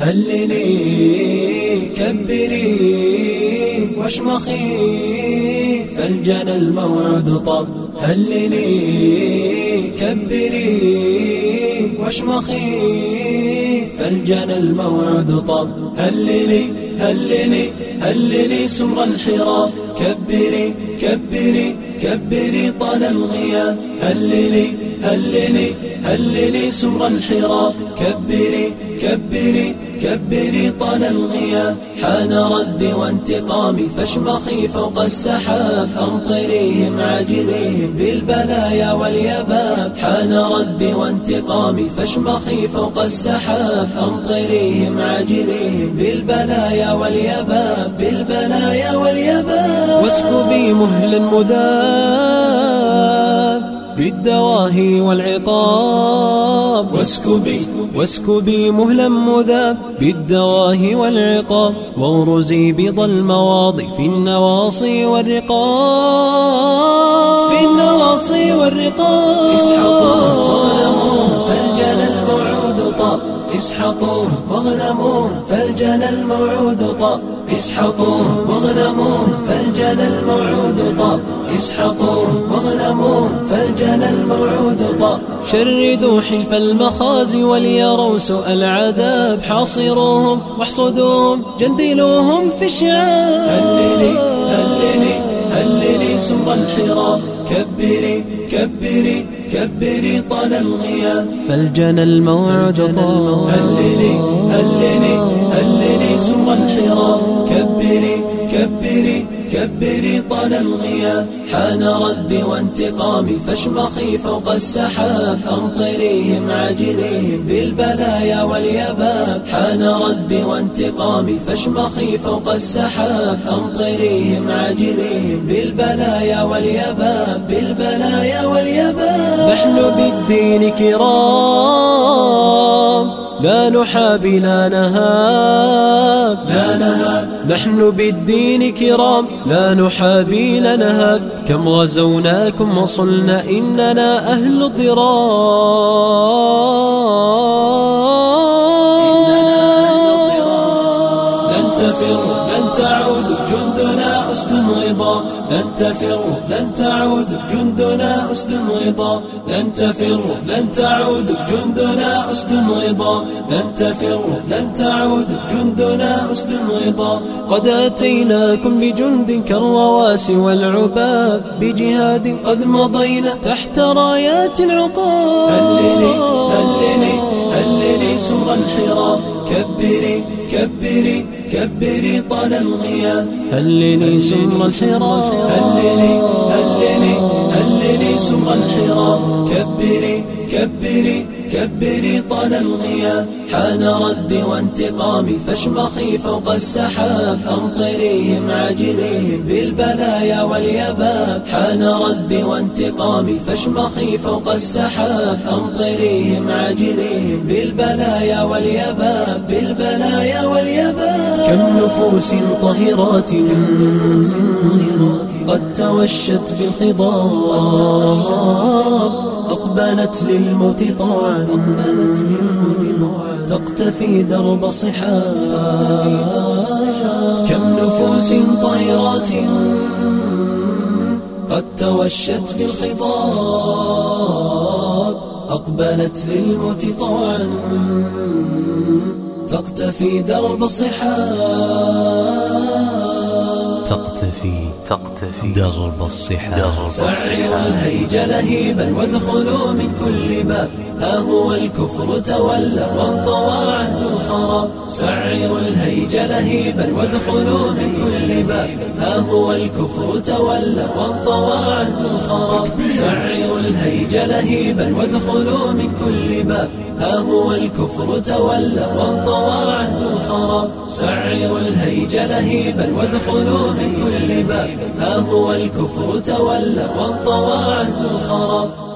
هللي كبري واشمخي. فالجنى الموعد طب. هللي كبري واشمخي. فالجنى الموعد طب. هللي هللي هللي سمر الحراب. كبري كبري كبري طال الغياب. هللي هللي هللي سمر الحراب. كبري كبري كبري طال الغياب حان ردي وانتقامي فاشمخي فوق السحاب أمطريهم عاجليهم بالبلايا واليباب. حان ردي وانتقامي فاشمخي فوق السحاب أمطريهم عاجليهم بالبلايا واليباب بالبلايا واليباب. واسكبي مهل مذاب بالدواهي والعقاب واسكبي واسكبي مهلا مذاب بالدواهي والعقاب واغرزي بض المواضي في النواصي والرقاب. في النواصي والرقاب. اسحقوا طاب اسحقوا واغنموا فالجنى الموعود طاب اسحقوا واغنموا فالجنى الموعود طاب اسحقوا واغنموا فالجنى الموعود طاب شردوا حلف المخازي وليروا سوء العذاب. حاصروهم واحصدوهم جندلوهم في الشعاب. هللي هللي هللي سمر الحراب. كبري كبري. كبري طال الغياب. فالجنى الموعد طال. هللي هللي هللي سمر الحراب. كبري كبري كبري طال الغياب. حان ردي وانتقامي فاشمخي فوق السحاب. أمطريهم عاجليهم بالبلايا واليباب. حان ردي وانتقامي فاشمخي فوق السحاب. أمطريهم واليباب بالبلايا واليباب. نحن بالدين كرام. لا نحابي لا نهاب. لا نهاب. نحن بالدين كرام. لا نحابي لا نهاب. كم غزوناكم وصلنا إننا أهل الضرار لن تفروا لن تعودوا جندنا أسد غضا لن تفروا لن تعودوا جندنا أسد غضا لن تفروا لن تعودوا جندنا أسد غضا لن تفروا لن تعودوا جندنا أسد غضا قد أتيناكم بجند كالرواسي والعباب بجهاد قد مضينا تحت رايات العقاب. هللي هللي هللي سمر الحراب. كبري كبري كبري طال الغياب هلني سمر الحراب هللي هللي هللي سمر الحراب. كبري كبري كبري طال الغياب. حان ردي وانتقامي فاشمخي فوق السحاب. أمطريهم عاجليهم بالبلايا واليباب حان ردي وانتقامي فاشمخي فوق السحاب. أمطريهم عاجليهم بالبلايا واليباب بالبلايا واليباب كم نفوس طهرات قد توشت بالخضاب أقبلت للموت طوعا تقتفي درب صحاب. كم نفوس طهرات قد توشت بالخضاب أقبلت للموت طوعا تقتفي درب الصحاب تقتفي. تقتفي. درب الصحاب سعروا الهيج لهيبا وادخلوا من كل باب. ها هو الكفر تولى وانطوى عهد الخراب سعروا الهيج لهيبا وادخلوا من كل باب. ها هو الكفر تولى وانطوى عهد الخراب سعروا الهيج لهيبا وادخلوا من كل باب. ها هو الكفر تولى وانطوى عهد الخراب سعروا الهيج لهيبا وادخلوا من كل باب ها هو الكفر تولى وانطوى عهد الخراب.